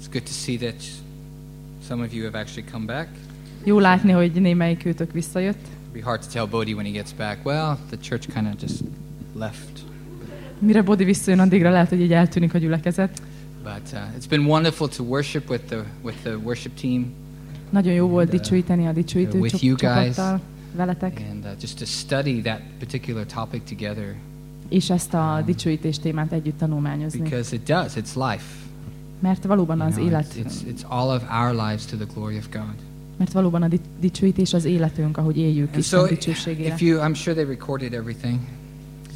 It's good to see that some of you have actually come back. Jó látni, hogy némelyik őtök visszajött. It'd be hard to tell Bodhi when he gets back. Well, the church kind of just left. Mire Bodi visszajön, addigra lehet, hogy így eltűnik a gyülekezet. But uh, it's been wonderful to worship with the with the worship team Nagyon jó volt uh, dicsőíteni a dicsőítő with you guys. veletek, and uh, just to study that particular topic together és ezt a dicsőítés témát együtt tanulmányozni. because it does. It's life. Mert valóban az élet, it's, it's all of our lives to the glory of God. mert valóban a di- dicsőítés az életünk, ahogy éljük Isten so, dicsőségére. if you, I'm sure they recorded everything.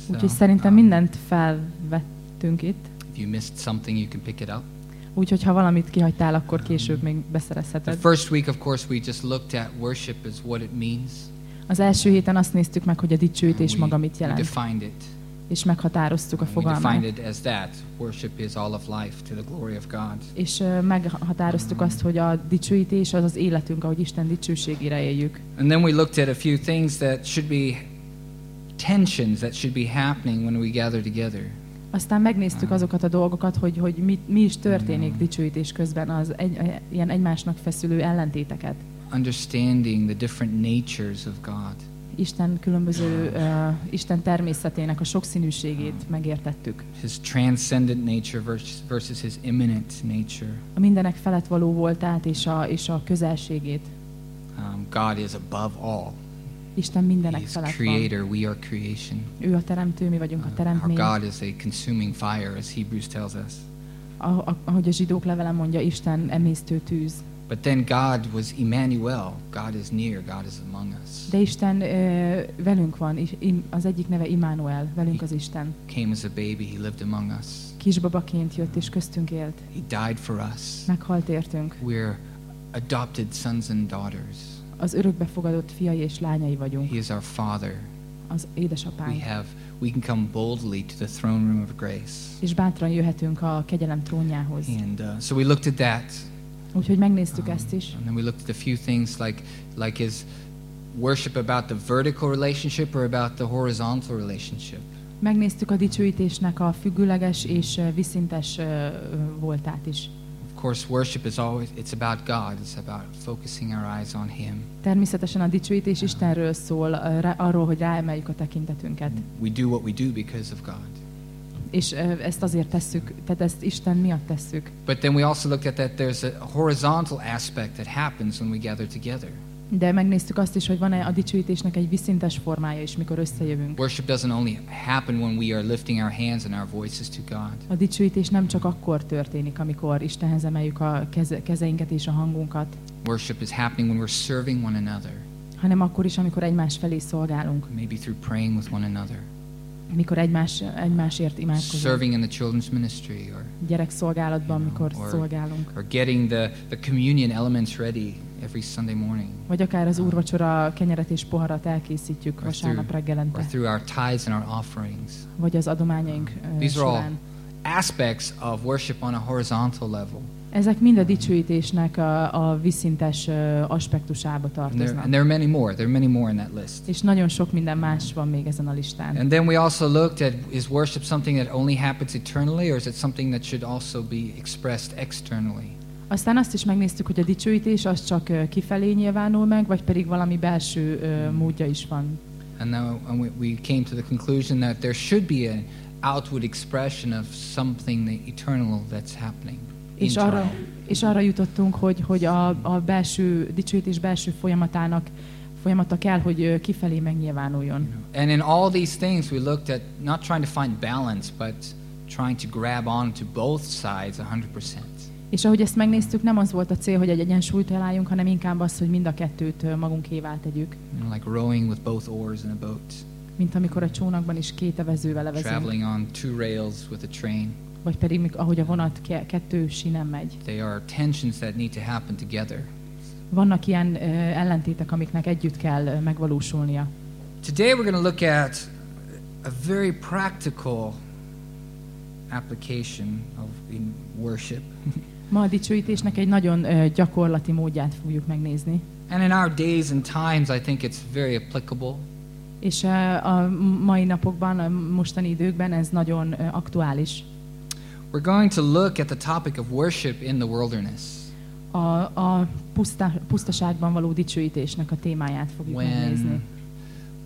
Úgyhogy So, szerintem um, mindent felvettünk itt. If you missed something, you can pick it up. Úgyhogy ha valamit kihagytál, akkor később még The beszerezheted. first week, of course, we just looked at worship as what it means. Az első héten azt néztük meg, hogy a dicsőítés We- maga mit we jelent, defined it. És meghatároztuk a fogalmát. God. És meghatároztuk azt, hogy a dicsőítés az az életünk, ahogy Isten dicsőségére éljük. And then we looked at a few things that should be tensions that should be happening when we gather together. Aztán megnéztük azokat a dolgokat, hogy, hogy mi, mi is történik dicsőítés közben, az egy, ilyen egymásnak feszülő ellentéteket. Understanding the different natures of God. Isten különböző, uh, Isten természetének a sokszínűségét megértettük. His transcendent nature versus, versus his immanent nature. A mindenek felett való voltát és a, és a közelségét. Um, God is above all. Isten mindenek felett van. creator, we are creation. Ő a teremtő, mi vagyunk a Our teremtmény. God is a consuming fire, as Hebrews tells us. A- a- Ahogy a zsidók levele mondja, Isten emésztő tűz. But then God was Emmanuel. God is near. God is among us. De Isten ö, velünk van, és az egyik neve Immanuel, velünk az Isten. Came as a baby. He lived among us. Kisbabaként jött és köztünk élt. He died for us. Meghalt értünk. We're adopted sons and daughters. Az örökbefogadott fiai és lányai vagyunk. He is our Father. Az We édesapánk. have we can come boldly to the throne room of grace. És bátran jöhetünk a kegyelem trónjához. And uh, so we looked at that. Úgyhogy megnéztük Um, ezt is. And then we looked at a few things like like is worship about the vertical relationship or about the horizontal relationship. Megnéztük a dicsőítésnek a függőleges és viszintes voltát is. Of course, worship is always it's about God. It's about focusing our eyes on Him. Természetesen a dicsőítés Istenről szól, arról, hogy ráemeljük a tekintetünket. We do what we do because of God. És ezt azért tesszük, tehát ezt Isten miatt tesszük. But then we also looked at that there's a horizontal aspect that happens when we gather together. De megnéztük azt is, hogy van-e a dicsőítésnek egy viszintes formája is, mikor összejövünk. Worship doesn't only happen when we are lifting our hands and our voices to God. A dicsőítés nem csak akkor történik, amikor Istenhez emeljük a keze, kezeinket és a hangunkat, Worship is happening when we're serving one another, hanem akkor is, amikor egymás felé szolgálunk, maybe through praying with one another, mikor egymás, egymásért imádkozunk, serving in the children's ministry, or, gyerekszolgálatban, mikor Or- szolgálunk, or getting the, the communion elements ready every Sunday morning, vagy akár az úrvacsora kenyeret és poharat elkészítjük Or vasárnap through- or reggelente, through our tithes and our offerings. vagy az adományaink These are all aspects of worship on a horizontal level. Ezek mind a dicsőítésnek a, a viszintes aspektusába tartoznak. and there are many more. There are many more in that list. És nagyon sok minden más van még ezen a listán. And then we also looked at is worship something that only happens eternally, or is it something that should also be expressed externally? Aztán azt is megnéztük, hogy a dicsőítés az csak kifelé nyilvánul meg, vagy pedig valami belső módja is van. And now and we, came to the conclusion that there should be an outward expression of something eternal that's happening. És arra, és arra jutottunk, hogy, hogy a, a belső dicsőítés belső folyamatának folyamata kell, hogy kifelé megnyilvánuljon. And in all these things, we looked at not trying to find balance, but trying to grab on to both sides 100%. És ahogy ezt megnéztük, nem az volt a cél, hogy egy egyensúlyt találjunk, hanem inkább az, hogy mind a kettőt magunkévá tegyük. You know, like rowing with both oars in a boat, Mint amikor a csónakban is két evezővel levezünk, traveling on two rails with a train. Vagy pedig ahogy a vonat ke- kettő sínen megy. They are tensions that need to happen together. Vannak ilyen ö, ellentétek, amiknek együtt kell ö, megvalósulnia. Today we're going to look at a very practical application of in worship. Ma a dicsőítésnek egy nagyon ö, gyakorlati módját fogjuk megnézni. And in our days and times, I think it's very applicable. És ö, a mai napokban, a mostani időkben ez nagyon ö, aktuális. We're going to look at the topic of worship in the wilderness. A, a puszta, pusztaságban való dicsőítésnek a témáját fogjuk megnézni. When,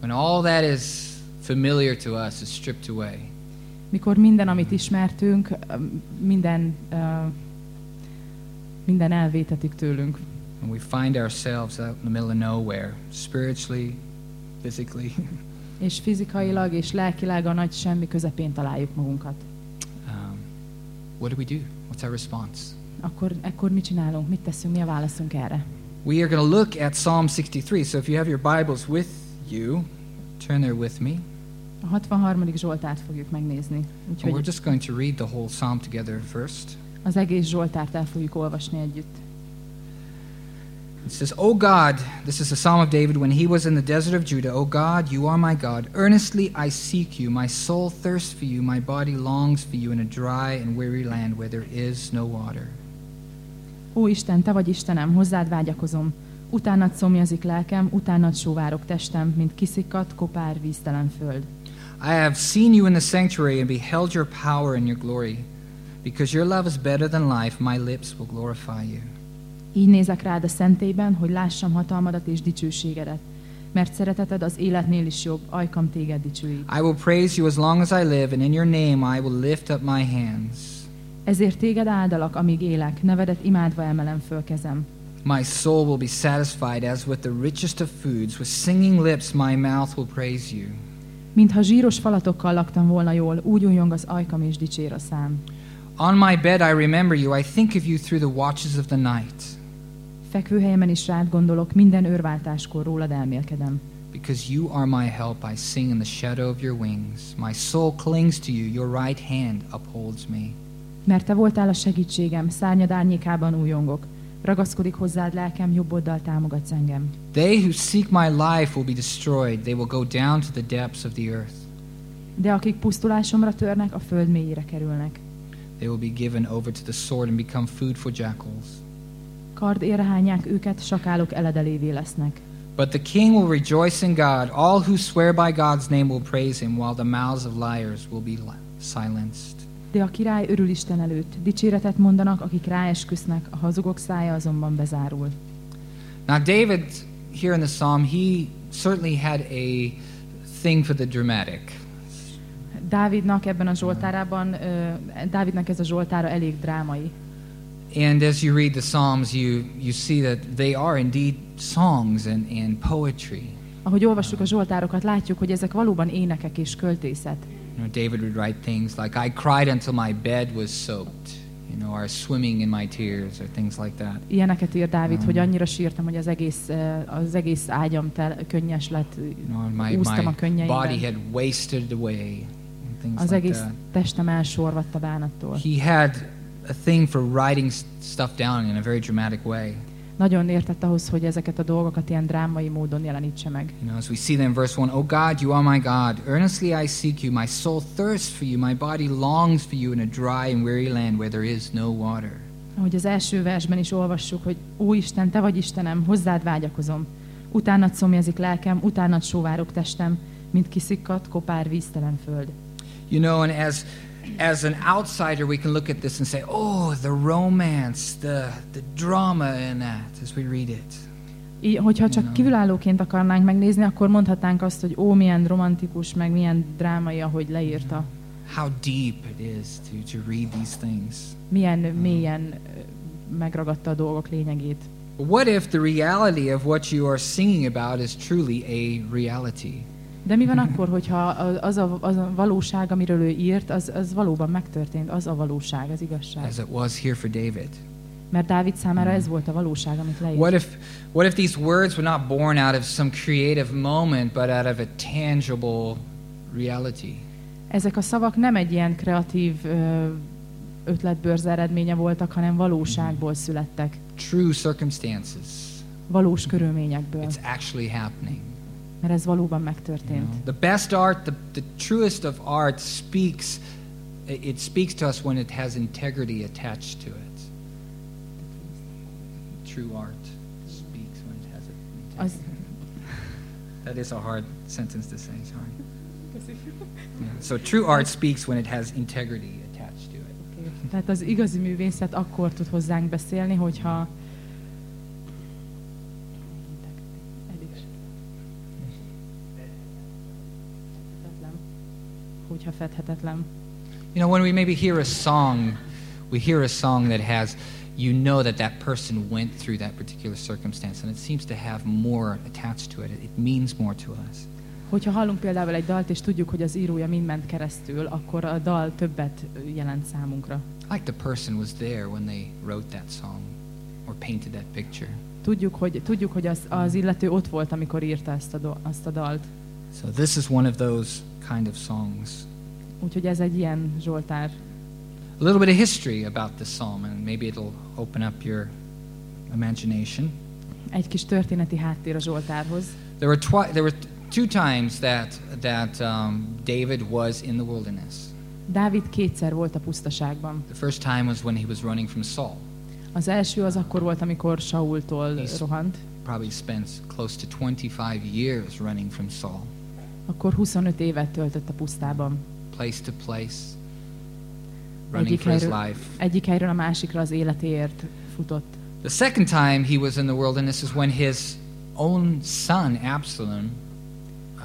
when all that is familiar to us is stripped away. Mikor minden, amit ismertünk, minden, uh, minden elvétetik tőlünk. And we find ourselves out in the middle of nowhere, spiritually, physically. És fizikailag és lelkileg a nagy semmi közepén találjuk magunkat. What do we do? What's our response? Akkor ekkor mit csinálunk? Mit teszünk? Mi a válaszunk erre? We are going to look at Psalm 63. So if you have your Bibles with you, turn there with me. A 63. Zsoltárt fogjuk megnézni. And we're Úgyhogy just going to read the whole psalm together first. az egész Zsoltárt el fogjuk olvasni együtt. It says, O God, this is a psalm of David when he was in the desert of Judah. O God, you are my God. Earnestly I seek you. My soul thirsts for you. My body longs for you in a dry and weary land where there is no water. Ó Isten, te vagy Istenem, hozzád vágyakozom. Utánad szomjazik lelkem, utánad sóvárok testem, mint kiszikadt, kopár, víztelen föld. I have seen you in the sanctuary and beheld your power and your glory. Because your love is better than life, my lips will glorify you. Így nézek rád a szentében, hogy lássam hatalmadat és dicsőségedet. Mert szereteted az életnél is jobb, ajkam téged dicsőít. I will praise you as long as I live, and in your name I will lift up my hands. Ezért téged áldalak, amíg élek, nevedet imádva emelem föl kezem. My soul will be satisfied as with the richest of foods. With singing lips, my mouth will praise you. Mintha zsíros falatokkal laktam volna jól, úgy újjong az ajkam és dicsér a szám. On my bed I remember you. I think of you through the watches of the night. Fekvőhelyemen is rád gondolok, minden őrváltáskor rólad elmélkedem. Because you are my help, I sing in the shadow of your wings. My soul clings to you. Your right hand upholds me. Mert te voltál a segítségem, szárnyad árnyékában újongok. Ragaszkodik hozzád lelkem, jobb oldal támogatsz engem. They who seek my life will be destroyed. They will go down to the depths of the earth. De akik pusztulásomra törnek, a föld mélyére kerülnek. They will be given over to the sword and become food for jackals. Kard érhányák őket, sakálok eledelévé lesznek. But the king will rejoice in God. All who swear by God's name will praise him, while the mouths of liars will be silenced. De a király örül Isten előtt. Dicséretet mondanak, akik ráesküsznek, a hazugok szája azonban bezárul. Now, David, here in the psalm, he certainly had a thing for the dramatic. Dávidnak ebben a zsoltárában, ö, Dávidnak ez a zsoltára elég drámai. And as you read the Psalms, you, you see that they are indeed songs and, and poetry. Ahogy olvassuk a zsoltárokat, látjuk, hogy ezek valóban énekek és költészet. You know, David would write things like, I cried until my bed was soaked, you know, or swimming in my tears, or things like that. Ilyeneket ír Dávid, Mm. hogy annyira sírtam, hogy az egész, ö, az egész ágyam tel, könnyes lett, You know, my, úsztam a my könnyeiben. body had wasted away, Az like egész that. testem elsorvadt a bánattól. He had a thing for writing stuff down in a very dramatic way. Nagyon értett ahhoz, hogy ezeket a dolgokat ilyen drámai módon jelenítse meg. You know, as we see them in verse 1, Oh God, you are my God. Earnestly I seek you. My soul thirsts for you. My body longs for you in a dry and weary land where there is no water. Ahogy az első versben is olvassuk, hogy Ó Isten, Te vagy Istenem, hozzád vágyakozom. Utánad szomjazik lelkem, utánad sóvárok testem, mint kiszikkadt, kopár, víztelen föld. You know, and as as an outsider, we can look at this and say, "Oh, the romance, the the drama in that." As we read it, Így, hogyha csak kívülállóként akarnánk megnézni, akkor mondhatnánk azt, hogy ó, milyen romantikus, meg milyen drámai, ahogy leírta. how deep it is to to read these things. Milyen mélyen ö, megragadta a dolgok lényegét. What if the reality of what you are singing about is truly a reality? De mi van akkor, hogyha az a, az a valóság, amiről ő írt, az, az valóban megtörtént, az a valóság, az igazság. As it was here for David. Mert Dávid számára ez volt a valóság, amit leírt. What if, what if these words were not born out of some creative moment, but out of a tangible reality? Ezek a szavak nem egy ilyen kreatív ö, ötletbőrze eredménye voltak, hanem valóságból születtek. True circumstances. Valós körülményekből. It's actually happening. Mert ez valóban you megtörtént. know? The best art, the, the truest of art speaks, it speaks to us when it has integrity attached to it. True art speaks when it has it. Az, That is a hard sentence to say, sorry. Yeah. So true art speaks when it has integrity attached to it. Tehát az igazi művészet akkor tud hozzánk beszélni, hogyha hogyha fedhetetlen. You know, when we maybe hear a song, we hear a song that has, you know that that person went through that particular circumstance, and it seems to have more attached to it. It means more to us. Hogyha hallunk például egy dalt, és tudjuk, hogy az írója mind ment keresztül, akkor a dal többet jelent számunkra. Like the person was there when they wrote that song or painted that picture. Tudjuk, hogy, tudjuk, hogy az, az illető ott volt, amikor írta ezt a, do, azt a dalt. So this is one of those kind of songs. Úgyhogy ez egy ilyen Zsoltár. A little bit of history about this psalm, and maybe it'll open up your imagination. Egy kis történeti háttér a Zsoltárhoz. There were, twi- there were two times that, that um, David was in the wilderness. Dávid kétszer volt a pusztaságban. The first time was when he was running from Saul. Az első az akkor volt, amikor Saultól He's- rohant. Probably spent close to 25 years running from Saul, Akkor 25 évet töltött a pusztában. place to place, running Egyik for his helyről, life. egyik helyről a másikra az életéért futott. The second time he was in the wilderness is when his own son, Absalom,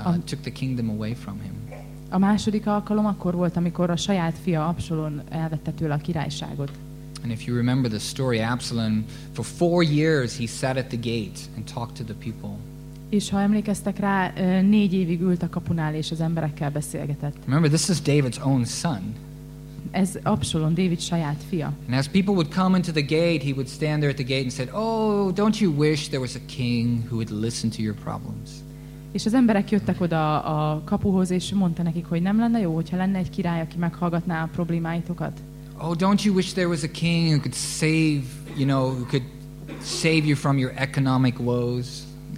uh, Um, took the kingdom away from him. A második alkalom akkor volt, amikor a saját fia Absalon elvette tőle a királyságot. And if you remember the story, Absalom, for four years he sat at the gate and talked to the people. És ha emlékeztek rá, négy évig ült a kapunál, és az emberekkel beszélgetett. Remember, this is David's own son. Ez Absalon, David saját fia. And as people would come into the gate, he would stand there at the gate and said, "Oh, don't you wish there was a king who would listen to your problems?" És az emberek jöttek oda a kapuhoz, és mondta nekik, hogy nem lenne jó, hogyha lenne egy király, aki meghallgatná a problémáitokat. Oh, don't you wish there was a king who could save, you know, who could save you from your economic woes,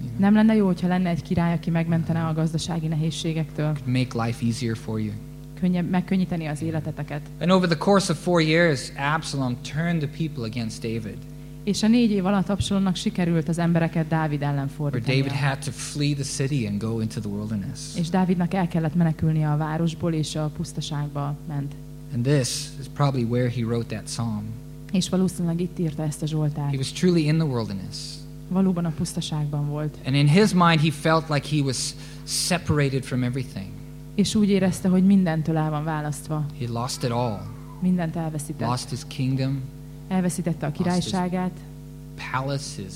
you know, Nem lenne jó, hogyha lenne egy király, aki megmentene a gazdasági nehézségektől, could make life easier for you? könnyebb, megkönnyíteni az életeteket. And over the course of four years, Absalom turned the people against David, És a négy év alatt Absalonnak sikerült az embereket Dávid ellen fordítani. David had to flee the city and go into the wilderness. És Dávidnak el kellett menekülnie a városból, és a pusztaságba ment. And this is probably where he wrote that psalm. És valószínűleg itt írta ezt a He Zsoltárt. was truly in the wilderness. Valóban a pusztaságban volt. And in his mind, he felt like he was separated from everything. És úgy érezte, hogy mindentől el van választva. He lost it all. Mindent elveszített. Lost his kingdom, Elveszítette a királyságát, palace, his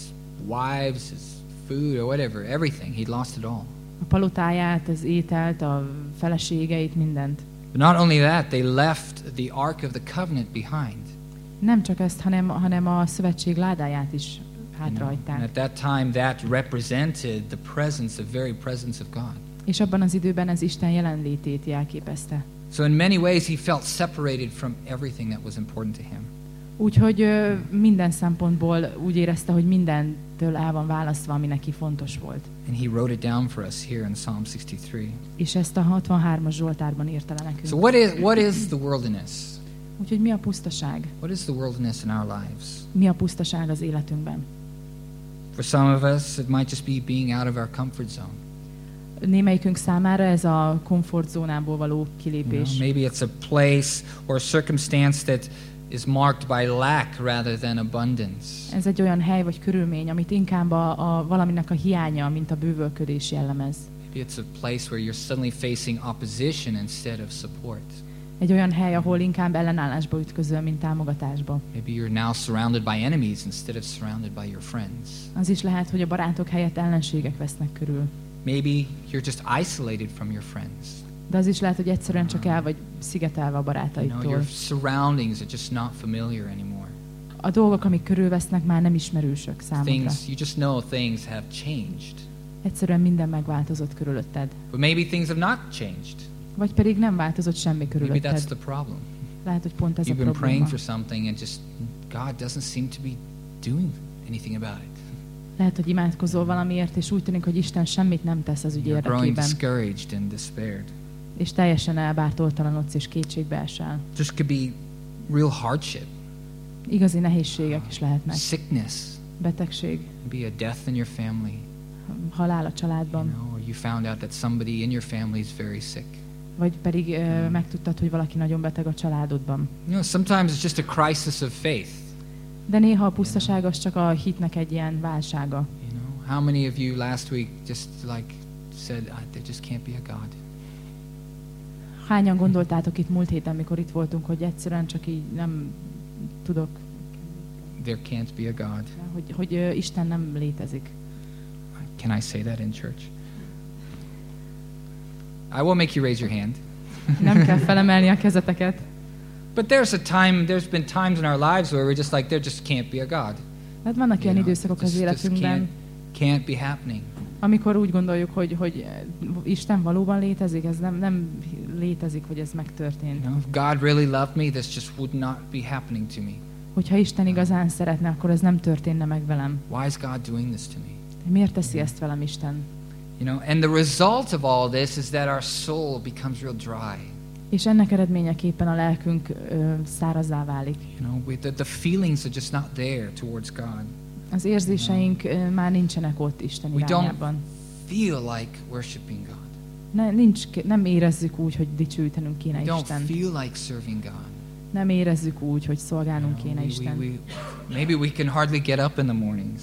wives, his food, or whatever, everything. He'd lost it all. a palotáját, az ételt, a feleségeit, mindent. But not only that, they left the Ark of the Covenant behind. Nem csak ezt, hanem, hanem a szövetség ládáját is And hátrahagyták. at that time, that represented the presence, the very presence of God. És abban az időben ez Isten jelenlétét jelképezte. So in many ways, he felt separated from everything that was important to him. Úgyhogy ö, minden szempontból úgy érezte, hogy mindentől el van választva, ami neki fontos volt. And he wrote it down for us here in Psalm 63. És ezt a 63-as Zsoltárban írta le nekünk. So what is, what is the wilderness? Úgyhogy mi a pusztaság? What is the wilderness in our lives? Mi a pusztaság az életünkben? For some of us, it might just be being out of our comfort zone. Némelyikünk számára ez a komfortzónából való You know, kilépés. maybe it's a place or a circumstance that is marked by lack rather than abundance. Ez egy olyan hely vagy körülmény, amit inkább a, a valaminek a hiánya, mint a bővölködés jellemez. Maybe it's a place where you're suddenly facing opposition instead of support. Egy olyan hely, ahol inkább ellenállásba ütközöl, mint támogatásba. Maybe you're now surrounded by enemies instead of surrounded by your friends. Az is lehet, hogy a barátok helyett ellenségek vesznek körül. Maybe you're just isolated from your friends. De az is lehet, hogy egyszerűen csak el vagy szigetelve a You know, barátaitól. your surroundings are just not familiar anymore. A dolgok, amik körülvesznek, már nem ismerősök számodra. Things you just know things have changed. Egyszerűen minden megváltozott körülötted. But maybe things have not changed. Vagy pedig nem változott semmi Maybe that's körülötted. the problem. Lehet, hogy pont ez a You've been praying probléma. for something and just God doesn't seem to be doing anything about it. Lehet, hogy imádkozol valamiért, és úgy tűnik, hogy Isten semmit nem tesz az ügy You're growing érdekében. discouraged and despaired. És teljesen elbártoltalanodsz és kétségbe esel. This could be real hardship, Igazi nehézségek is lehetnek. sickness, Betegség, maybe a death in your family. halál a You családban, know, or you found out that somebody in your family is very sick. Vagy pedig ö, megtudtad, hogy valaki nagyon beteg a családodban. You know, sometimes it's just a crisis of faith. De néha a pusztaság az csak a hitnek egy ilyen válsága. You know, how many of you last week just like said, "Ah, there just can't be a God? Hányan gondoltátok itt múlt héten, mikor itt voltunk, hogy egyszerűen csak így nem tudok, There can't be a God. hogy, hogy Isten nem létezik. Can I say that in church? I won't make you raise your hand. Nem kell felemelni a kezeteket. But there's a time, there's been times in our lives where we're just like, there just can't be a God. Hát vannak You know, időszakok az életünkben, can't, can't be happening. amikor úgy gondoljuk, hogy, hogy Isten valóban létezik, ez nem, nem létezik, hogy ez You megtörtént. know, if God really loved me, this just would not be happening to me. Hogyha Isten igazán szeretne, akkor ez nem történne meg velem. Why is God doing this to me? Miért teszi ezt velem Isten? You know, and the result of all this is that our soul becomes real dry. És ennek eredményeképpen a lelkünk ö, szárazá válik. You know, we, the, the feelings are just not there towards God. Az érzéseink ö, már nincsenek ott Isten We don't irányában. feel like worshiping God. Ne, nincs, nem érezzük úgy, hogy dicsőítenünk kéne We don't feel like serving God. Nem érezzük úgy, hogy szolgálnunk You kéne know, we, Isten. we, we, maybe we can hardly get up in the mornings.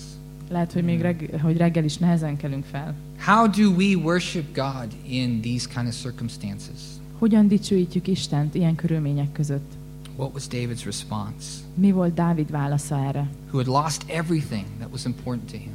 Lehet, hogy még reg, hogy reggel is nehezen kelünk fel. How do we worship God in these kind of circumstances? Hogyan dicsőítjük Istent ilyen körülmények között? What was David's response? Mi volt Dávid válasza erre? Who had lost everything that was important to him.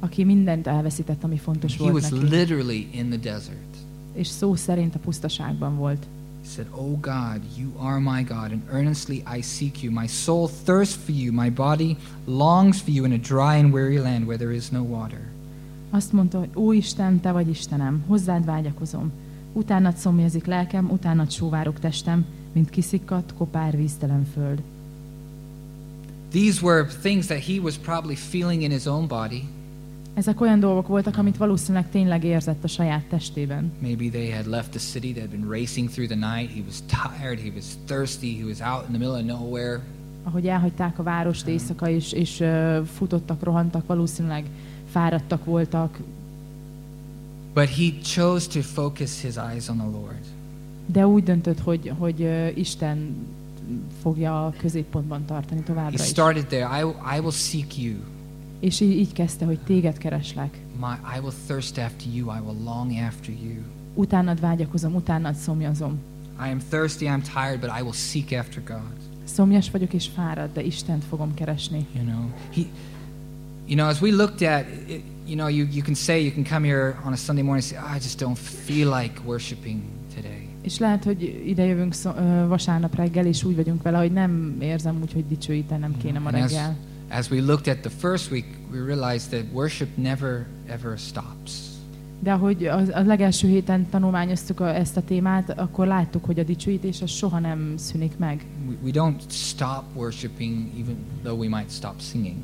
Aki mindent elveszített, ami fontos He volt was neki. literally in the desert. És szó szerint a pusztaságban volt. He said, Oh God, you are my God, and earnestly I seek you. My soul thirsts for you, my body longs for you in a dry and weary land where there is no water. Azt mondta, hogy Ó Isten, Te vagy Istenem, hozzád vágyakozom. Utánad szomjazik lelkem, utánad sóvárok testem, mint kiszikkadt, kopár, víztelen föld. These were things that he was probably feeling in his own body. Ezek olyan dolgok voltak, amit valószínűleg tényleg érzett a saját testében. Maybe they had left the city, they had been racing through the night. He was tired, he was thirsty, he was out in the middle of nowhere. Ahogy elhagyták a várost éjszaka, és, és uh, futottak, rohantak, valószínűleg fáradtak voltak, But he chose to focus his eyes on the Lord. de úgy döntött, hogy, hogy uh, Isten fogja a középpontban tartani He továbbra is. started there. I, I will seek you. És így, így kezdte, hogy téged kereslek. My, I will thirst after you. I will long after you. Utánad vágyakozom, utánad szomjazom. I am thirsty, I'm tired, but I will seek after God. Szomjas vagyok és fáradt, de Istent fogom keresni. You know, he, you know, as we looked at, it, you know, you, you can say, you can come here on a Sunday morning and say, I just don't feel like worshiping today. És lehet, hogy ide jövünk vasárnap reggel, és úgy vagyunk vele, hogy nem érzem úgy, hogy dicsőítenem kéne ma And as, reggel. As we looked at the first week, we realized that worship never, ever stops. De ahogy az, a legelső héten tanulmányoztuk a, ezt a témát, akkor láttuk, hogy a dicsőítés az soha nem szűnik meg. We, we don't stop worshiping even though we might stop singing.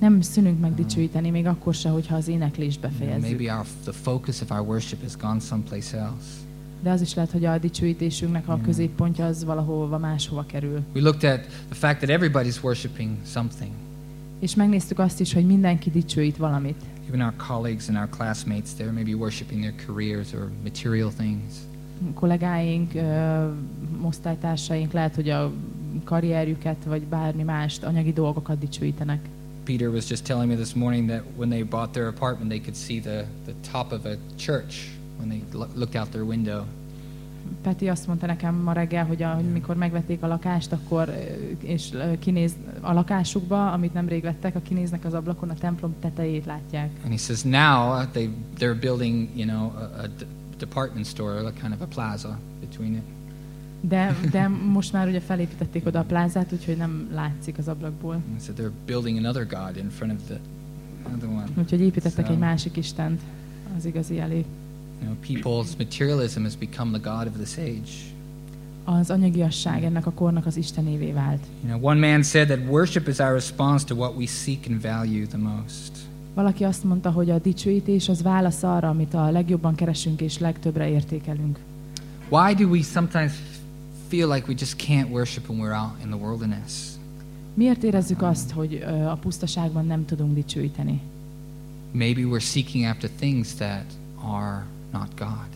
Nem szűnünk meg dicsőíteni, még akkor se, hogyha az éneklést befejezzük. maybe our, the focus of our worship has gone someplace else. De az is lehet, hogy a dicsőítésünknek a középpontja az valahova máshova kerül. We looked at the fact that everybody's worshiping something. És megnéztük azt is, hogy mindenki dicsőít valamit. Even our colleagues and our classmates, they're maybe worshiping their careers or material things. kollégáink, ö, osztálytársaink lehet, hogy a karrierjüket, vagy bármi mást, anyagi dolgokat dicsőítenek. Peter was just telling me this morning that when they bought their apartment, they could see the, the top of a church when they lo- looked out their window. Peti azt mondta nekem ma reggel, hogy, a, hogy mikor megvették a lakást, akkor és kinéz a lakásukba, amit nemrég vettek, a kinéznek az ablakon, a templom tetejét látják. And he says now uh, they, they're building, you know, a, a department store, a kind of a plaza between it. De, de most már ugye felépítették oda a plázát, úgyhogy nem látszik az ablakból. And said they're building another God in front of the other one. Úgyhogy építettek So- egy másik istent, az igazi elé. You know, people's materialism has become the God of this age. Az anyagiasság ennek a kornak az istenévé vált. You know, one man said that worship is our response to what we seek and value the most. Valaki azt mondta, hogy a dicsőítés az válasz arra, amit a legjobban keresünk és legtöbbre értékelünk. Why do we sometimes feel like we just can't worship when we're out in the wilderness? Miért érezzük azt, hogy a pusztaságban nem tudunk dicsőíteni? Maybe we're seeking after things that are not God.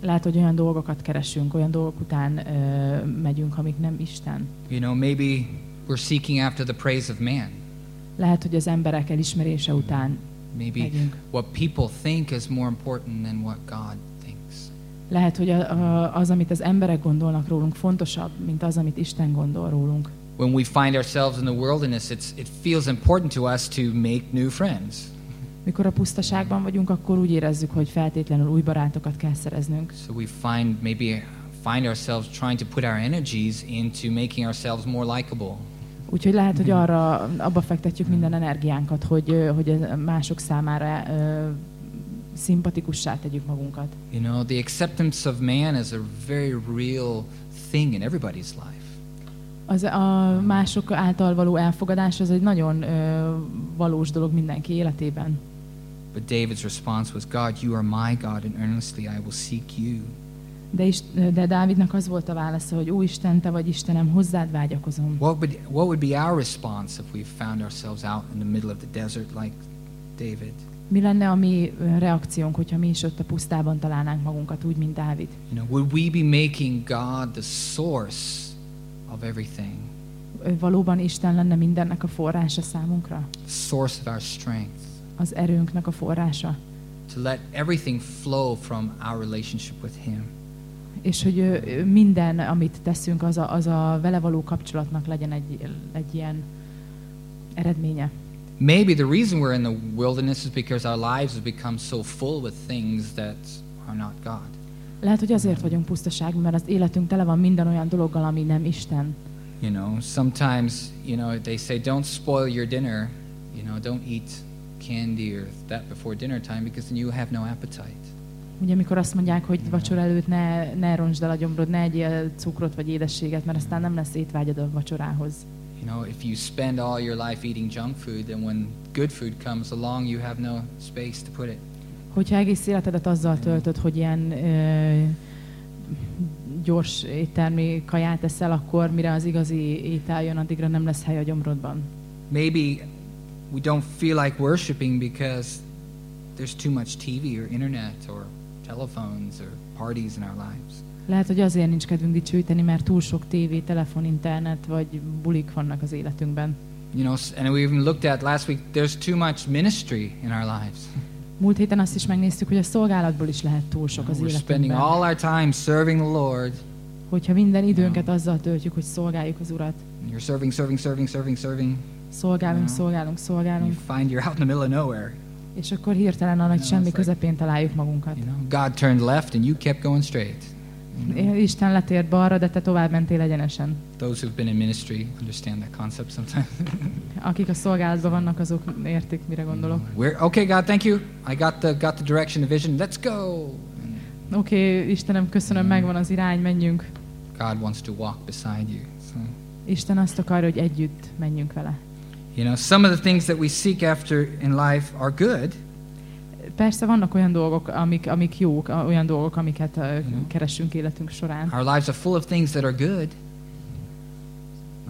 Lehet, hogy olyan dolgokat keresünk, olyan dolgok után ö, megyünk, amik nem Isten. You know, maybe we're seeking after the praise of man. Lehet, hogy az emberek elismerése után Maybe megyünk. what people think is more important than what God thinks. Lehet, hogy a, a, az, amit az emberek gondolnak rólunk, fontosabb, mint az, amit Isten gondol rólunk. When we find ourselves in the wilderness, it's, it feels important to us to make new friends. Mikor a pusztaságban vagyunk, akkor úgy érezzük, hogy feltétlenül új barátokat kell szereznünk. So we find maybe find ourselves trying to put our energies into making ourselves more likable. Úgyhogy lehet, hogy arra abba fektetjük minden energiánkat, hogy, hogy mások számára szimpatikussá tegyük magunkat. You know, the acceptance of man is a very real thing in everybody's life. Az a mások által való elfogadás az egy nagyon ö, valós dolog mindenki életében. But David's response was, God, you are my God, and earnestly I will seek you. De, is, de Dávidnak az volt a válasza, hogy Ó Isten, te vagy Istenem, hozzád vágyakozom. What would, what would be our response if we found ourselves out in the middle of the desert like David? Mi lenne a mi reakciónk, hogyha mi is ott a pusztában találnánk magunkat, úgy, mint Dávid? You know, would we be making God the source of everything, Valóban Isten lenne mindennek a forrása számunkra? the source of our strength, Az erőnknek a forrása? to let everything flow from our relationship with Him? És hogy minden, amit teszünk, az a, az a vele való kapcsolatnak legyen egy, egy ilyen eredménye. Maybe the reason we're in the wilderness is because our lives have become so full with things that are not God. Lehet, hogy azért vagyunk pusztaságban, mert az életünk tele van minden olyan dologgal, ami nem Isten. You know, sometimes, you know, they say don't spoil your dinner, you know, don't eat candy or that before dinner time because then you have no appetite. Ugye, amikor azt mondják, hogy vacsora előtt ne, ne roncsd el a gyomrod, ne egyél cukrot vagy édességet, mert aztán nem lesz étvágyad a vacsorához. You know, if you spend all your life eating junk food, then when good food comes along, you have no space to put it. Hogyha egész életedet azzal töltöd, hogy ilyen ö, gyors éttermi kaját eszel, akkor mire az igazi étel jön, addigra nem lesz hely a gyomrodban. Maybe we don't feel like worshiping because there's too much TV or internet or telephones or parties in our lives. Lehet, hogy azért nincs kedvünk dicsőíteni, mert túl sok tévé, telefon, internet vagy bulik vannak az életünkben. You know, and we even looked at last week, there's too much ministry in our lives. Múlt héten azt is megnéztük, hogy a szolgálatból is lehet túl sok az We're spending életünkben. all our time serving the Lord. Hogyha minden időnket azzal töltjük, hogy szolgáljuk az Urat. You're serving, serving, serving, serving, serving. Szolgálunk, Ja. szolgálunk, You szolgálunk, find you're out in the middle of nowhere. és akkor hirtelen a nagy semmi közepén találjuk magunkat. You know, God turned left and you kept going straight. You Isten letért balra, de te tovább mentél egyenesen. Those who've been in ministry understand that concept sometimes. Akik a szolgálatban vannak, azok értik, mire gondolok. We're okay, God, thank you. I got the got the direction, the vision. Let's go. Oké, okay, Istenem, köszönöm, megvan az irány, menjünk. God wants to walk beside you. So, Isten azt akarja, hogy együtt menjünk vele. You know, some of the things that we seek after in life are good, Persze vannak olyan dolgok, amik, amik jók, olyan dolgok, amiket uh, keresünk életünk során. Our lives are full of things that are good.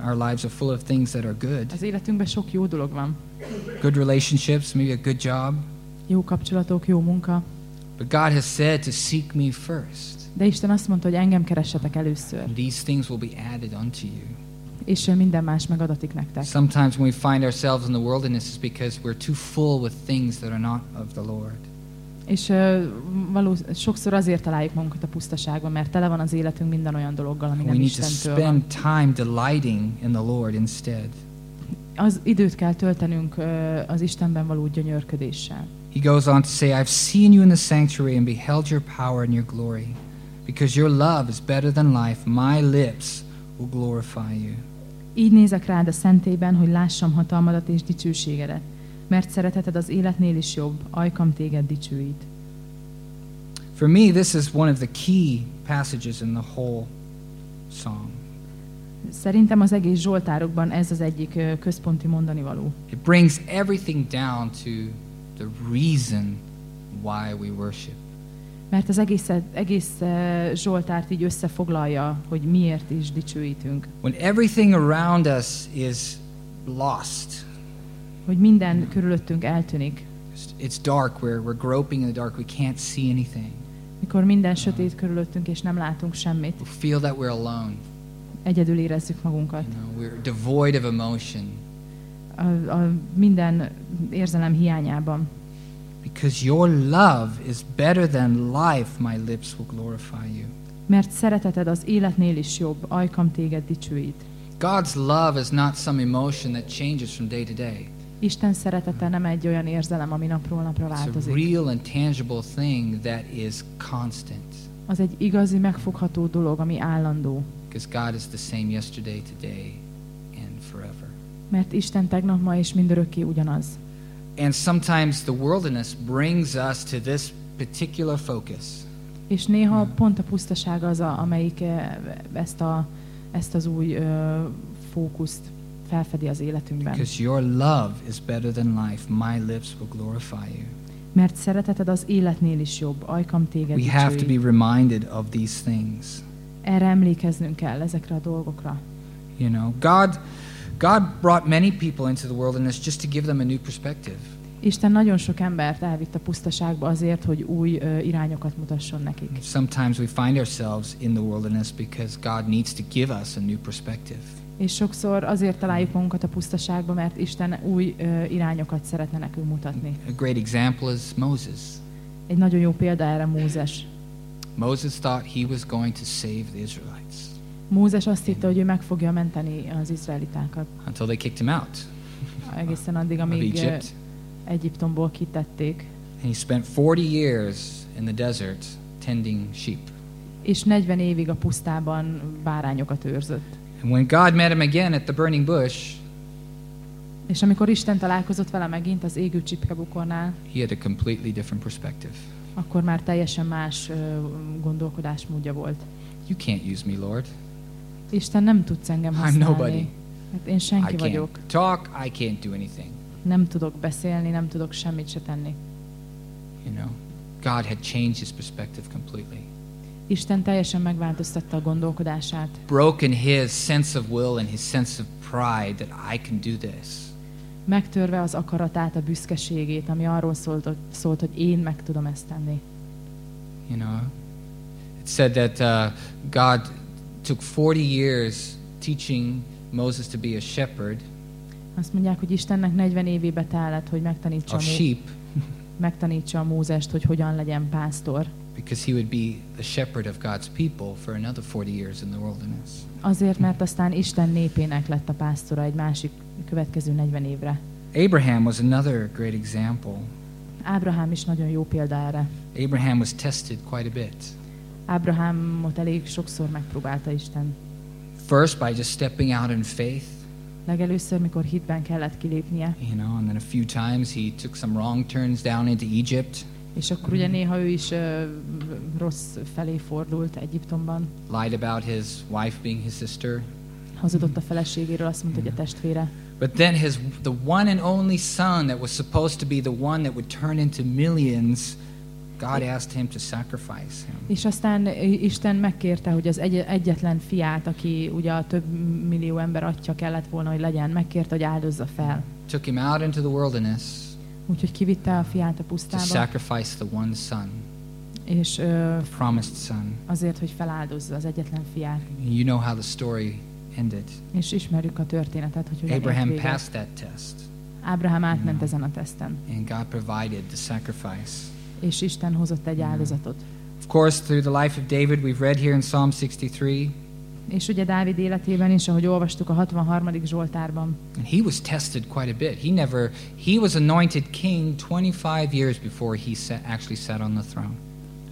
Our lives are full of things that are good. Az életünkben sok jó dolog van. Good relationships, maybe a good job. Jó kapcsolatok, jó munka. But God has said to seek me first. De Isten azt mondta, hogy engem keressetek először, And these things will be added unto you. És minden más megadatik nektek. Sometimes when we find ourselves in the wilderness is because we're too full with things that are not of the Lord. És uh, való, sokszor azért találjuk magunkat a pusztaságban, mert tele van az életünk minden olyan dologgal, ami We nem need to Istentől van. spend time delighting in the Lord instead. Az időt kell töltenünk uh, az Istenben való gyönyörködéssel. He goes on to say, I've seen you in the sanctuary and beheld your power and your glory. Because your love is better than life, my lips will glorify you. Így nézek rád a szentében, hogy lássam hatalmadat és dicsőségedet, mert szereteted az életnél is jobb, ajkam téged dicsőít. For me, this is one of the key passages in the whole song. Szerintem az egész Zsoltárokban ez az egyik központi mondani való. It brings everything down to the reason why we worship. Mert az egész, egész ö, Zsoltárt így összefoglalja, hogy miért is dicsőítünk. When everything around us is lost, Hogy minden körülöttünk eltűnik. it's dark, we're, we're groping in the dark, we can't see anything. Mikor minden sötét körülöttünk, és nem látunk semmit, We feel that we're alone. egyedül érezzük magunkat. You know, we're devoid of emotion A, a minden érzelem hiányában. Because your love is better than life. My lips will glorify you. Mert szereteted az életnél is jobb, ajkam téged dicsőít. God's love is not some emotion that changes from day to day. Isten szeretete nem egy olyan érzelem, ami napról napra It's a változik. real and tangible thing that is constant Az egy igazi, megfogható dolog, ami állandó. because God is the same yesterday, today, and forever. Mert Isten tegnap, ma és mindörökké ugyanaz. And sometimes the worldliness brings us to this particular focus. És néha pont a pusztaság az, a, amelyik eh, ezt, a, ezt az új ö, fókuszt felfedi az életünkben. Because your love is better than life. My lips will glorify you. Mert szereteted az életnél is jobb, ajkam téged We have to be reminded of these things. Erre emlékeznünk kell, ezekre a dolgokra. You know, God God brought many people into the wilderness just to give them a new perspective. Isten nagyon sok embert elvitt a pusztaságba azért, hogy új ö, irányokat mutasson nekik. Sometimes we find ourselves in the wilderness because God needs to give us a new perspective. És sokszor azért találjuk magunkat a pusztaságba, mert Isten új ö, irányokat szeretne nekünk mutatni. A great example is Moses. Egy nagyon jó példa erre Mózes. Moses thought he was going to save the Israelites Mózes azt hitte, hogy ő meg fogja menteni az izraelitákat. until they kicked him out Egészen addig, amíg Egypt. Egyiptomból kitették. And he spent 40 years in the desert tending sheep. És 40 évig a pusztában bárányokat őrzött. And when God met him again at the burning bush, És amikor Isten találkozott vele megint az égő csipkebukornál, he had a completely different perspective. akkor már teljesen más ö, gondolkodásmódja volt. You can't use me, Lord. Isten nem tudsz engem I'm használni. nobody. Hát én I senki can't vagyok. talk, I can't do anything. Nem tudok beszélni, nem tudok semmit se tenni. You know, God had changed his perspective completely. Isten teljesen megváltoztatta a gondolkodását. Broken his sense of will and his sense of pride that I can do this. Megtörve az akaratát, a büszkeségét, ami arról szólt, hogy- szólt hogy én meg tudom ezt tenni. You know, it said that uh, God took 40 years teaching Moses to be a shepherd Azt mondják, hogy Istennek 40 évébe tellett, hogy megtanítsa, a sheep megtanítsa a Mózest, hogy hogyan legyen pásztor. because he would be the shepherd of God's people for another 40 years in the wilderness. Azért, mert aztán Isten népének lett a pásztora egy másik következő 40 évre. Abraham was another great example. Ábrahám is nagyon jó példa erre. Abraham was tested quite a bit. Ábrahámot elég sokszor megpróbálta Isten. First, by just stepping out in faith, Legelőször, mikor hitben kellett kilépnie, you know, and then a few times he took some wrong turns down into Egypt, és akkor ugye néha ő is ö, rossz felé fordult Egyiptomban. lied about his wife being his sister. Hazudott a feleségéről, azt mondta, hogy a testvére. But then his the one and only son that was supposed to be the one that would turn into millions, God asked him to sacrifice him. És aztán Isten megkérte, hogy az egy, egyetlen fiát, aki ugye a több millió ember atya kellett volna, hogy legyen, megkérte, hogy áldozza fel. Took him out into the wilderness Úgyhogy kivitte a fiát a to pusztába, sacrifice the one son, és ö, the promised son. azért, hogy feláldozza az egyetlen fiát. You know how the story ended. És ismerjük a történetet, hogy hogyan Abraham passed that test, Ábrahám átment ezen a teszten, and God provided the sacrifice. És Isten hozott egy áldozatot. Of course, through the life of David, we've read here in Psalm 63, És ugye Dávid életében is, ahogy olvastuk a 63. Zsoltárban, and he was tested quite a bit. He never, he was anointed king 25 years before he sat, actually sat on the throne.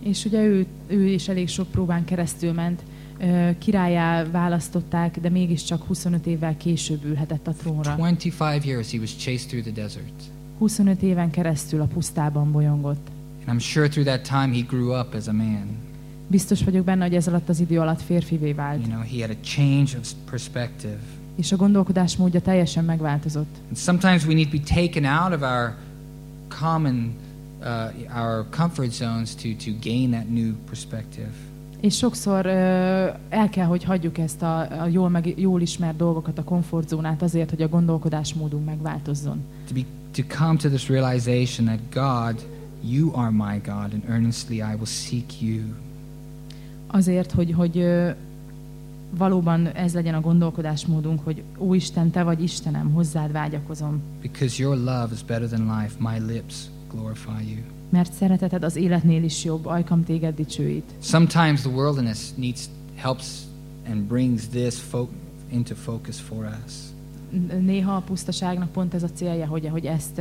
és ugye ő, ő is elég sok próbán keresztül ment, ö, királyá választották, de mégiscsak 25 évvel később ülhetett a trónra. 25 years he was chased through the desert. 25 éven keresztül a pusztában bolyongott. And I'm sure through that time he grew up as a man. Biztos vagyok benne, hogy ez alatt az idő alatt férfivé vált, You know, he had a change of perspective. és a gondolkodásmódja teljesen megváltozott. And sometimes we need to be taken out of our common, uh, our comfort zones to, to gain that new perspective. És sokszor ö, el kell, hogy hagyjuk ezt a, a jól, meg, jól ismert dolgokat, a komfortzónát azért, hogy a gondolkodásmódunk megváltozzon. To, be, to come to this realization that God You are my God, and earnestly I will seek you. Azért, hogy, hogy valóban ez legyen a gondolkodásmódunk, hogy Ó Isten, Te vagy Istenem, hozzád vágyakozom. Because your love is better than life, my lips glorify you. Mert szereteted az életnél is jobb, ajkam téged dicsőít. Sometimes the wilderness needs helps and brings this fo- into focus for us. Néha a pusztaságnak pont ez a célja, hogy, hogy ezt,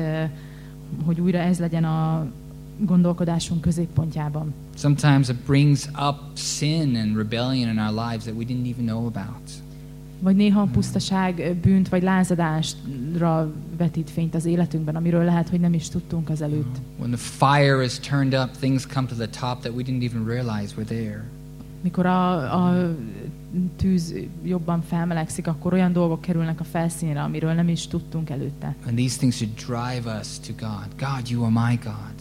hogy újra ez legyen a gondolkodásunk középpontjában. Sometimes it brings up sin and rebellion in our lives that we didn't even know about. Vagy néha a pusztaság bűnt vagy lázadásra vetít fényt az életünkben, amiről lehet, hogy nem is tudtunk az előtt. When the fire is turned up, things come to the top that we didn't even realize were there. Mikor a, a tűz jobban felmelegszik, akkor olyan dolgok kerülnek a felszínre, amiről nem is tudtunk előtte. And these things should drive us to God. God, you are my God.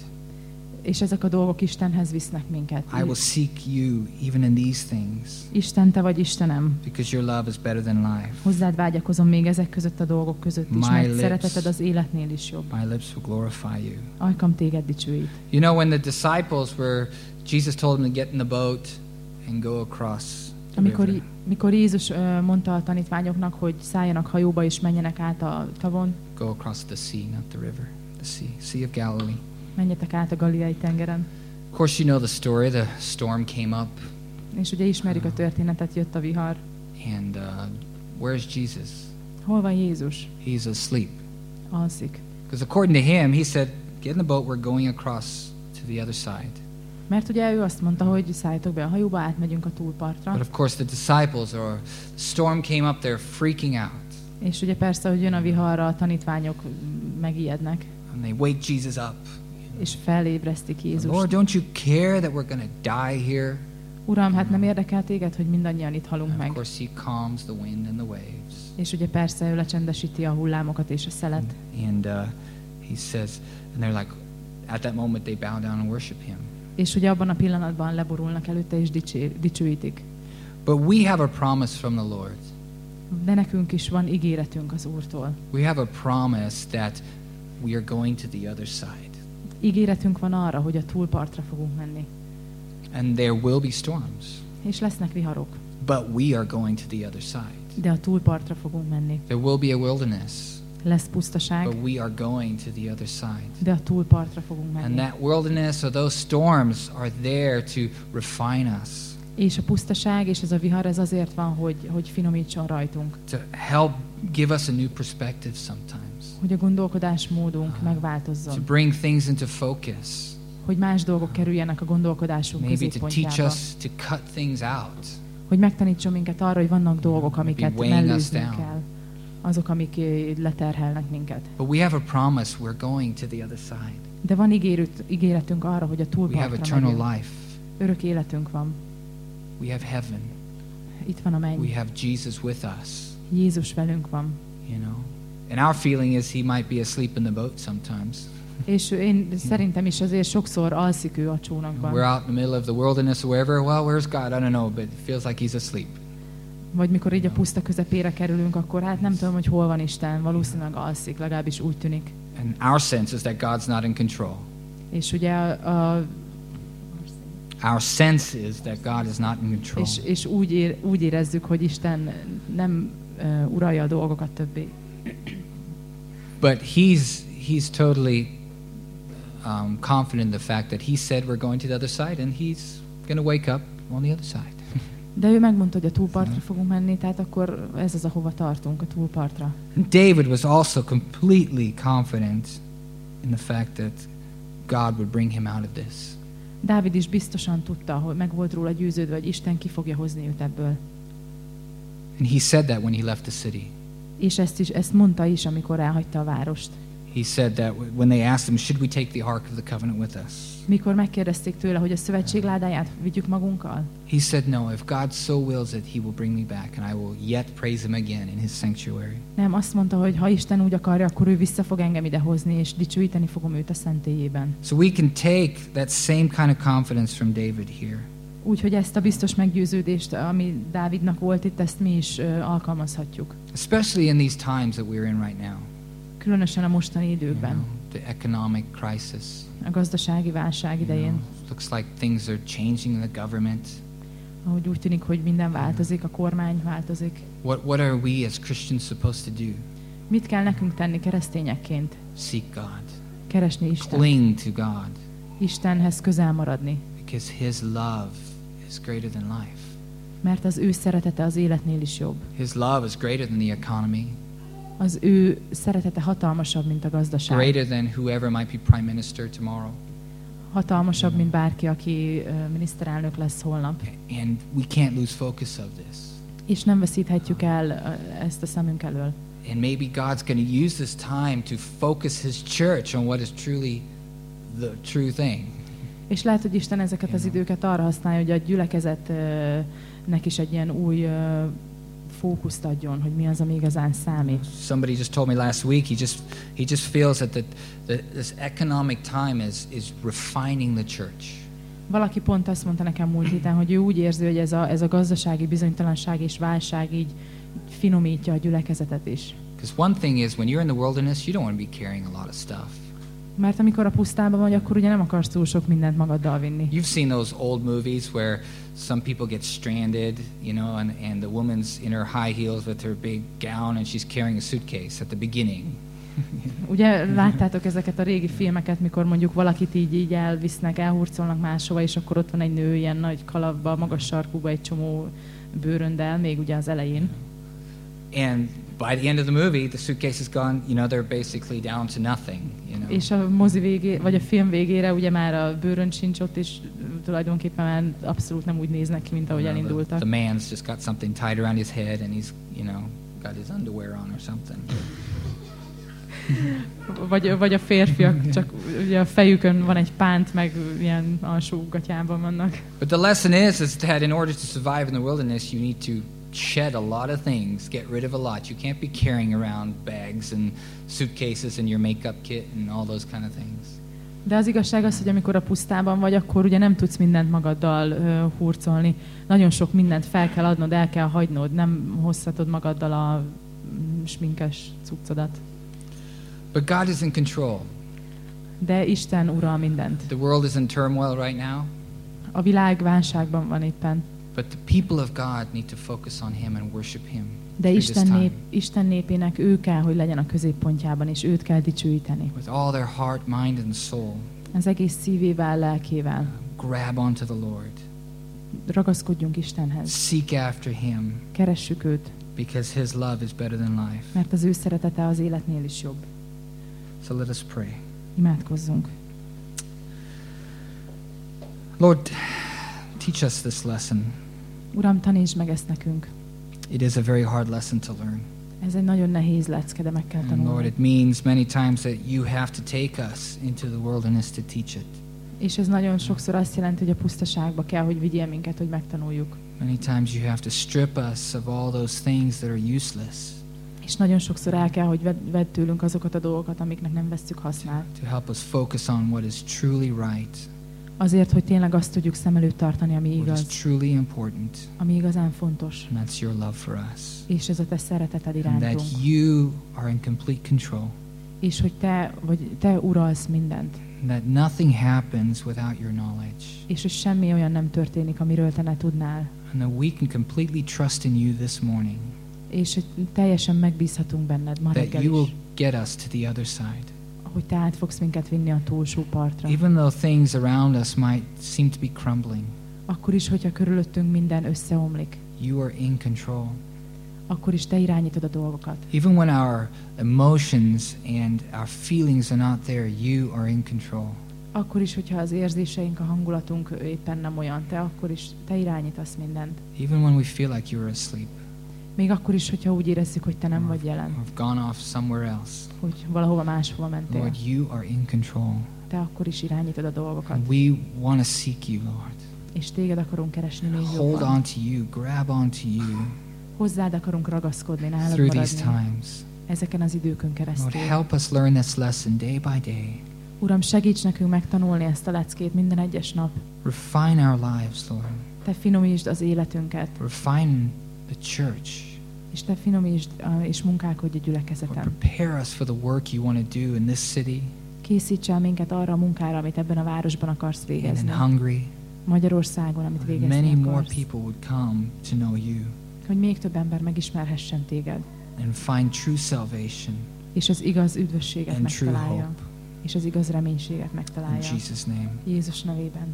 És ezek a dolgok Istenhez visznek minket. I will seek you even in these things Isten, te vagy Istenem. because your love is better than life. Hozzád vágyakozom még ezek között a dolgok között is, mert lips. szereteted az életnél is jobb. My lips will glorify you. Ajkam téged dicsőít. You know, when the disciples were, Jesus told them to get in the boat and go across the Amikor, river. mikor Jézus mondta a tanítványoknak, hogy szálljanak hajóba és menjenek át a tavon, Go across the sea, not the river, the sea, Sea of Galilee. Menjetek át a Galileai tengeren. Of course, you know the story. The storm came up, És ugye ismerik a történetet, jött a vihar. and uh, where's Jesus? Hol van Jézus? He's asleep. Alszik. Because according to him, he said, Get in the boat, we're going across to the other side. Mert ugye ő azt mondta, hogy szálljatok be a hajóba, átmegyünk a túlpartra. But of course, the disciples, or the storm came up, they're freaking out. És ugye persze, hogy jön a viharra, a tanítványok megijednek, And they wake Jesus up. És felébresztik Jézust. Lord, don't you care that we're going to die here? Uram, hát nem érdekel téged, hogy mindannyian itt halunk meg. És ugye persze ő lecsendesíti a hullámokat és a szelet. And uh, he says, and they're like, at that moment, they bow down and worship him. És ugye abban a pillanatban leborulnak előtte és dicsé, dicsőítik. But we have a promise from the Lord. De nekünk is van ígéretünk az Úrtól. We have a promise that we are going to the other side. Ígéretünk van arra, hogy a túlpartra fogunk menni. And there will be storms, És lesznek viharok, but we are going to the other side. de a túlpartra fogunk menni. There will be a wilderness, Lesz pusztaság, but we are going to the other side. de a túlpartra fogunk And menni. that wilderness or those storms are there to refine us, És a pusztaság és ez a vihar, ez azért van, hogy, hogy finomítson rajtunk. to help give us a new perspective sometimes, Hogy a gondolkodásmódunk to megváltozzon. bring things into focus, Hogy más dolgok kerüljenek a gondolkodásunk maybe to teach középpontjába. us to cut things out. Hogy megtanítson minket arra, hogy vannak dolgok, amiket mellőznünk kell. Azok, amik eh, leterhelnek minket. But we have a promise we're going to the other side. De van ígérőt, ígéretünk arra, hogy a We have túlpartra eternal megyünk. life. Örök életünk van. We have heaven. Itt van a menny. We have Jesus with us, Jézus velünk van. you know. And our feeling is he might be asleep in the boat sometimes. És én szerintem is azért sokszor alszik ő a csónakban. We're out in the middle of the wilderness or wherever. Well, where's God? I don't know, but it feels like he's asleep. Vagy mikor így a puszta közepére kerülünk, akkor hát nem tudom, hogy hol van Isten, valószínűleg alszik, legalábbis úgy tűnik. And our sense is that God's not in control. És ugye a, a, Our sense is that God is not in control. és, és úgy, ér, úgy érezzük, hogy Isten nem uh, uralja a dolgokat többé. But he's he's totally um, confident in the fact that he said we're going to the other side, and he's going to wake up on the other side. De ő megmondta, hogy a túlpartra fogunk menni, tehát akkor ez az, ahova tartunk, a túlpartra. David was also completely confident in the fact that God would bring him out of this. Dávid is biztosan tudta, hogy meg volt róla győződve, hogy Isten ki fogja hozni őt ebből. And he said that when he left the city. És ezt, is, ezt mondta is, amikor elhagyta a várost. He said that when they asked him, Should we take the Ark of the Covenant with us? Mikor megkérdezték tőle, hogy a szövetség ládáját vigyük magunkkal, He said, No, if God so wills it, he will bring me back, and I will yet praise him again in his sanctuary. nem, azt mondta, hogy ha Isten úgy akarja, akkor ő vissza fog engem ide hozni, és dicsőíteni fogom őt a szentélyében. So we can take that same kind of confidence from David here. Úgyhogy ezt a biztos meggyőződést, ami Dávidnak volt itt, ezt mi is ö, alkalmazhatjuk. especially in these times that we're in right now. Különösen a mostani you időkben, know, the economic crisis. a gazdasági válság you know. idején, looks like things are changing in the government. ahogy úgy tűnik, hogy minden változik, a kormány változik. What, what are we as Christians supposed to do? Mit kell nekünk tenni keresztényekként? Seek God, Keresni Isten. cling to God, Istenhez közel maradni, because His love is greater than life. mert az ő szeretete az életnél is jobb. His love is greater than the economy, Az ő szeretete hatalmasabb, mint a gazdaság. greater than whoever might be prime minister tomorrow. Hatalmasabb, mint bárki, aki miniszterelnök lesz holnap. And we can't lose focus of this. És nem veszíthetjük el ezt a szemünk elől. And maybe God's going to use this time to focus His church on what is truly the true thing. És lehet, hogy Isten ezeket az időket arra használja, hogy a gyülekezetnek is egy ilyen új fókuszt adjon, hogy mi az, ami igazán számít. Somebody just told me last week he just he just feels that the, the, this economic time is is refining the church. Valaki pont azt mondta nekem múlt héten, hogy ő úgy érzi, hogy ez a, ez a gazdasági bizonytalanság és válság így finomítja a gyülekezetet is. Because one thing is when you're in the wilderness, you don't want to be carrying a lot of stuff. Mert amikor a pusztában vagy, akkor ugye nem akarsz túl sok mindent magaddal vinni. You've seen those old movies where some people get stranded, you know, and, and the woman's in her high heels with her big gown and she's carrying a suitcase at the beginning. Ugye láttátok ezeket a régi filmeket, mikor mondjuk valakit így, így elvisznek, elhurcolnak máshova, és akkor ott van egy nő ilyen nagy kalapba, magas sarkúba, egy csomó bőröndel, még ugye az elején. And by the end of the movie, the suitcase is gone, you know, they're basically down to nothing, you know. És a mozi végé, vagy a film végére ugye már a bőrönd sincs ott, és tulajdonképpen már abszolút nem úgy néznek ki, mint ahogy You know, the, elindultak. the man's just got something tied around his head and he's, you know, got his underwear on or something. Vagy, vagy a férfiak, csak ugye a fejükön van egy pánt, meg ilyen alsó gatyában vannak. But the lesson is, is that in order to survive in the wilderness, you need to shed a lot of things, get rid of a lot. You can't be carrying around bags and suitcases and your makeup kit and all those kind of things. De az igazság az, hogy amikor a pusztában vagy, akkor ugye nem tudsz mindent magaddal ö, hurcolni. Nagyon sok mindent fel kell adnod, el kell hagynod, nem hozhatod magaddal a mm, sminkes cuccodat. But God is in control. De Isten ural mindent. The world is in turmoil right now, A világ válságban van éppen, but the people of God need to focus on Him and worship Him. de Isten, nép, Isten népének ő kell, hogy legyen a középpontjában, és őt kell dicsőíteni. With all their heart, mind, and soul, Az egész szívével, lelkével. grab onto the Lord. Ragaszkodjunk Istenhez. Seek after Him Keressük őt, because His love is better than life. mert az ő szeretete az életnél is jobb. So let us pray. Imádkozzunk. Lord, teach us this lesson. Uram, tanítsd meg ezt nekünk. It is a very hard lesson to learn. Ez egy nagyon nehéz lecke, de meg kell And Lord, tanulni. it means many times that you have to take us into the wilderness to teach it. És ez nagyon sokszor azt jelenti, hogy a pusztaságba kell, hogy vigyél minket, hogy megtanuljuk. Many times you have to strip us of all those things that are useless És nagyon sokszor el kell, hogy vedd tőlünk azokat a dolgokat, amiknek nem vesszük hasznát. to help us focus on what is truly right, Azért, hogy tényleg azt tudjuk szem előtt tartani, ami what igaz, is truly important, ami igazán fontos. and that's your love for us. És ez a te szereteted And irántunk. that you are in complete control. És hogy te, vagy te uralsz mindent. And that nothing happens without your knowledge. És hogy semmi olyan nem történik, amiről te ne tudnál. And that we can completely trust in you this morning. És hogy teljesen megbízhatunk benned ma That reggel you will is. get us to the other side. Hogy te át fogsz minket vinni a túlsó partra. Even though things around us might seem to be crumbling, Akkor is, hogyha körülöttünk minden összeomlik. you are in control. Akkor is te irányítod a dolgokat. Even when our emotions and our feelings are not there, you are in control. Akkor is, hogyha az érzéseink, a hangulatunk éppen nem olyan, te akkor is, te irányítasz mindent. Even when we feel like you're asleep Még akkor is, hogyha úgy érezzük, hogy te nem vagy jelen, gone off somewhere else, hogy valahova máshova mentél. Lord, you are in control. Te akkor is irányítod a dolgokat. And we want to seek you, Lord. És téged akarunk keresni még Hold jobban. on to you, grab onto you Hozzád akarunk ragaszkodni, nálad through these maradni. times. Ezeken az időkön Lord, keresztül. help us learn this lesson day by day. Uram, segíts nekünk megtanulni ezt a leckét minden egyes nap. Refine our lives, Lord. Te finomítsd az életünket, Refine the church. És te finomítsd és munkálkodj a Lord, gyülekezetem. prepare us for the work you want to do in this city Készíts el minket arra a munkára, amit ebben a városban akarsz and in végezni. Hungary. Magyarországon, amit végezni many more akarsz. people would come to know you Hogy még több ember megismerhessen téged, and find true salvation és az igaz üdvösséget and true megtalálja, hope. és az igaz reménységet In megtalálja. Jesus' name, Jézus nevében.